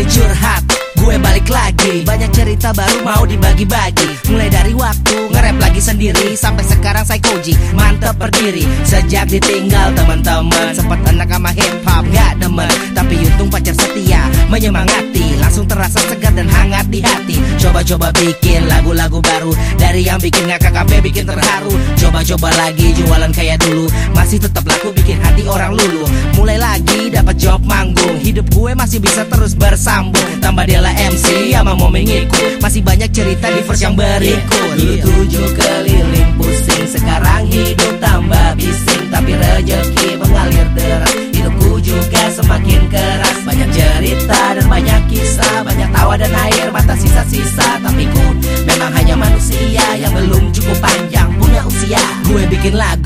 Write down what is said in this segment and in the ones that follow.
pilih curhat Gue balik lagi. Banyak cerita baru mau dibagi-bagi. Mulai dari waktu ngerap lagi sendiri Sampai sekarang saya koji mantep berdiri. Sejak ditinggal teman-teman. Sempat anak sama hip hop gak demen. Tapi untung pacar setia menyemangati. Langsung terasa segar dan hangat di hati. Coba-coba bikin lagu-lagu baru. Dari yang bikin ngakak sampai bikin terharu. Coba-coba lagi jualan kayak dulu. Masih tetap laku bikin hati orang lulu. Mulai lagi dapat job manggung. Hidup gue masih bisa terus bersambung. Tambah dia MC sama mengikut Masih banyak cerita di verse yang berikut. Dulu tujuh keliling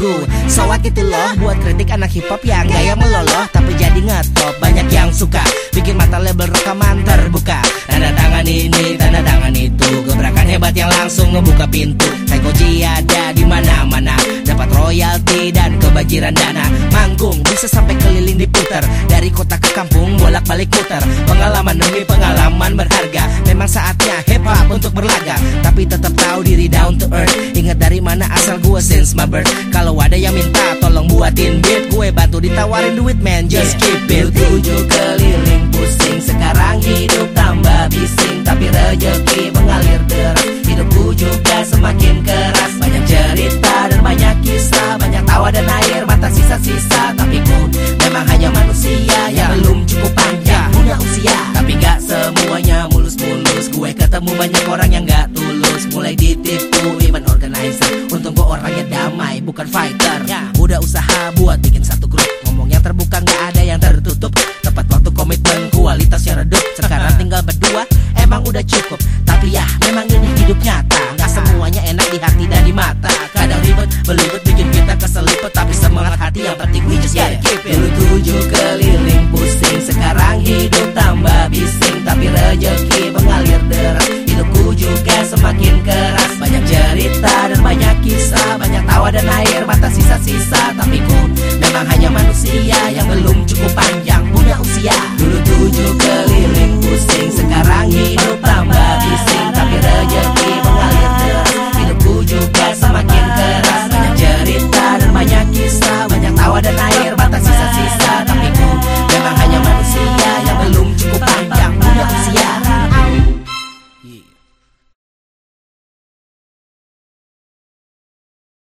lagu. Itu loh Buat kritik anak hip hop yang gaya meloloh Tapi jadi ngetop. Banyak yang suka Bikin mata label rekaman terbuka. Tanda tangan ini Tanda tangan itu. Gebrakan hebat yang langsung ngebuka pintu. Taikoji ada di mana-mana. Dapat royalti dan kebajiran dana. Manggung bisa sampai keliling diputar Dari kota ke kampung bolak-balik putar Pengalaman demi pengalaman berharga. Memang saatnya untuk berlaga Tapi tetap tahu diri down to earth. Ingat dari mana asal gue since my birth. Kalau ada yang minta tolong buatin beat. Gue bantu ditawarin duit man. Just keep it. Tujuh keliling pusing. Sekarang hidup tambah bising. Tapi rejeki mengalir deras. Hidupku juga semakin keras. Banyak cerita dan banyak kisah. Banyak tawa dan air mata sisa-sisa. Tapi ku memang hanya manusia Yang belum cukup ketemu banyak orang yang gak tulus. Mulai ditipu even organizer. Untung gue orangnya damai bukan fighter. Udah usaha buat bikin satu grup. Ngomong yang terbuka gak ada yang tertutup. Tepat waktu komitmen kualitasnya redup. Sekarang tinggal berdua emang udah cukup sisa-sisa